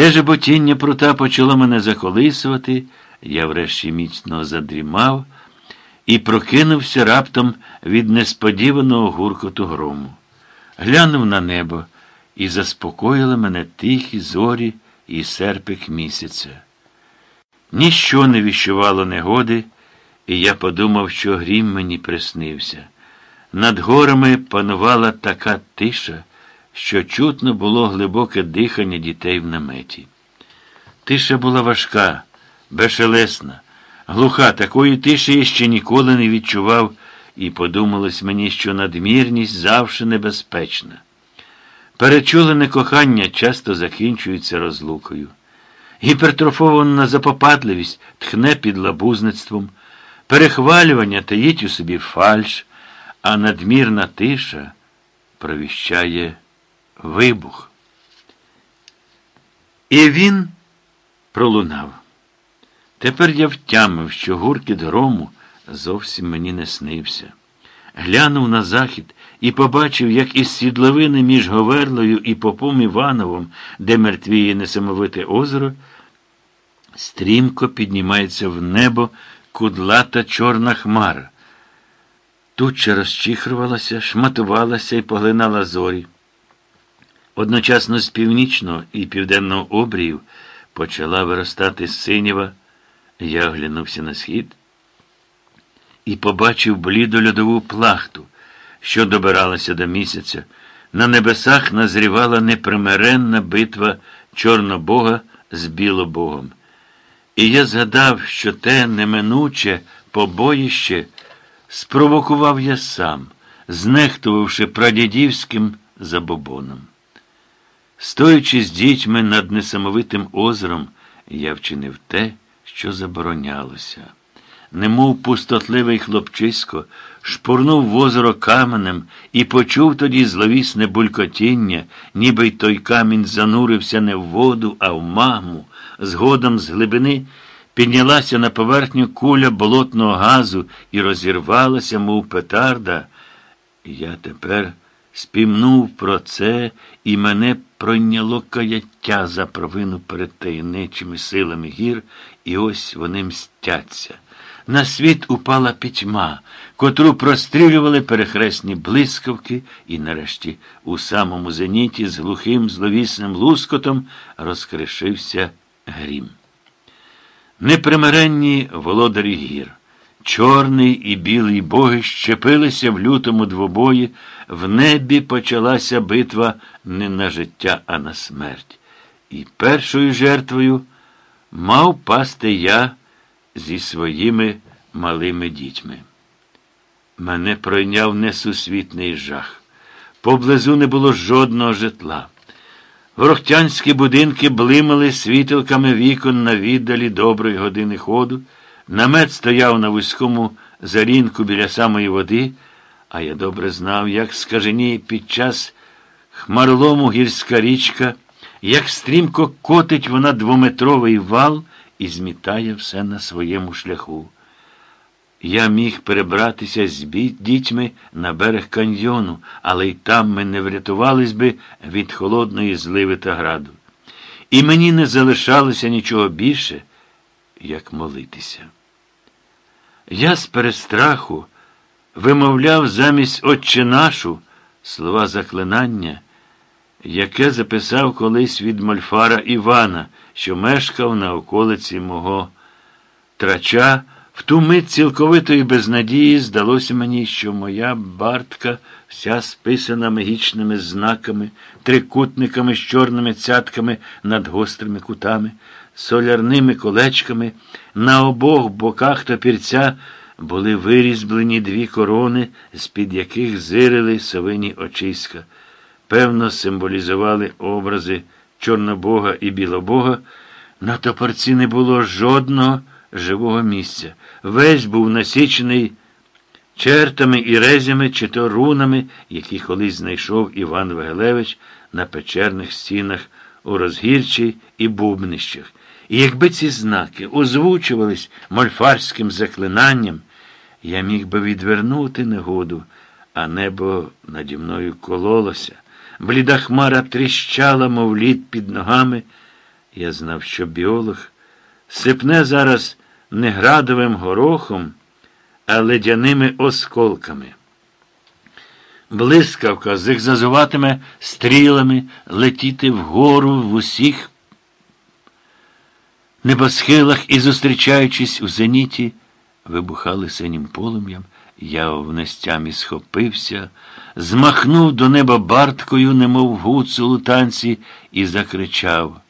Те жеботіння прута почало мене заколисувати, я врешті міцно задрімав і прокинувся раптом від несподіваного гуркоту грому. Глянув на небо і заспокоїли мене тихі зорі і серпик місяця. Ніщо не віщувало негоди, і я подумав, що грім мені приснився. Над горами панувала така тиша, що чутно було глибоке дихання дітей в наметі. Тиша була важка, безшелесна, глуха, такої тиші я ще ніколи не відчував, і подумалось мені, що надмірність завжди небезпечна. Перечулене кохання часто закінчується розлукою. Гіпертрофована запопадливість тхне під лабузництвом, перехвалювання таїть у собі фальш, а надмірна тиша провіщає вибух. І він пролунав. Тепер я втямив, що гуркіт грому зовсім мені не снився. Глянув на захід і побачив, як із сідловини між Говерлою і попом Івановом, де мертвіє несамовите озеро, стрімко піднімається в небо кудлата чорна хмара. Туча розчихрувалася, шматувалася і поглинала зорі. Одночасно з північного і південного обріїв почала виростати синіва. Я оглянувся на схід і побачив бліду льодову плахту, що добиралася до місяця. На небесах назрівала непримиренна битва Чорнобога з Білобогом. І я згадав, що те неминуче побоїще спровокував я сам, знехтувавши прадідівським забобоном. Стоячи з дітьми над несамовитим озером, я вчинив те, що заборонялося. Немов пустотливий хлопчисько, шпурнув в озеро каменем і почув тоді зловісне булькотіння, ніби й той камінь занурився не в воду, а в магму. Згодом з глибини піднялася на поверхню куля болотного газу і розірвалася, мов петарда. Я тепер спімнув про це, і мене пройняло каяття за провину перед таємничими силами гір, і ось вони мстяться. На світ упала пітьма, котру прострілювали перехресні блискавки, і нарешті у самому зеніті з глухим зловісним лускотом розкришився грім. Непримиренні володарі гір. Чорний і білий боги щепилися в лютому двобої, в небі почалася битва не на життя, а на смерть. І першою жертвою мав пасти я зі своїми малими дітьми. Мене пройняв несусвітний жах. Поблизу не було жодного житла. Ворохтянські будинки блимали світилками вікон на віддалі доброї години ходу. Намет стояв на вузькому зарінку біля самої води, а я добре знав, як скажені під час хмарлому гірська річка, як стрімко котить вона двометровий вал і змітає все на своєму шляху. Я міг перебратися з дітьми на берег каньйону, але й там ми не врятувались би від холодної зливи та граду. І мені не залишалося нічого більше, як молитися. Я з перестраху вимовляв замість Отче нашу слова заклинання, яке записав колись від Мольфара Івана, що мешкав на околиці мого трача. В ту мить цілковитої безнадії здалося мені, що моя бартка, вся списана магічними знаками, трикутниками з чорними цятками над гострими кутами, солярними колечками, на обох боках топірця були вирізблені дві корони, з-під яких зирили совині очиська. Певно, символізували образи Чорнобога і Білобога. На топорці не було жодного живого місця. Весь був насічений чертами і резями чи то рунами, які колись знайшов Іван Вагелевич на печерних стінах у розгірчі і бубнищах. І якби ці знаки озвучувались мольфарським заклинанням, я міг би відвернути негоду, а небо наді мною кололося. Бліда хмара тріщала, мов лід під ногами. Я знав, що біолог сипне зараз не градовим горохом, а ледяними осколками. Блискавка зигзазуватиме стрілами летіти вгору в усіх небосхилах і, зустрічаючись у зеніті, вибухали синім полум'ям. Я в нестямі схопився, змахнув до неба барткою, немов гуцул у танці, і закричав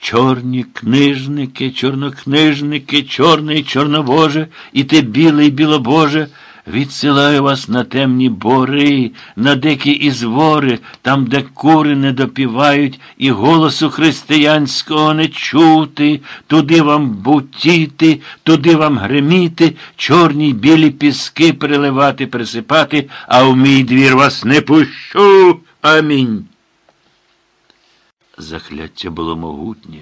Чорні книжники, чорнокнижники, чорний чорнобоже, і ти білий білобоже, відсилаю вас на темні бори, на дикі ізвори, там, де кури не допівають, і голосу християнського не чути, туди вам бутіти, туди вам греміти, чорні білі піски переливати, присипати, а в мій двір вас не пущу. Амінь. Закляття було могутнє,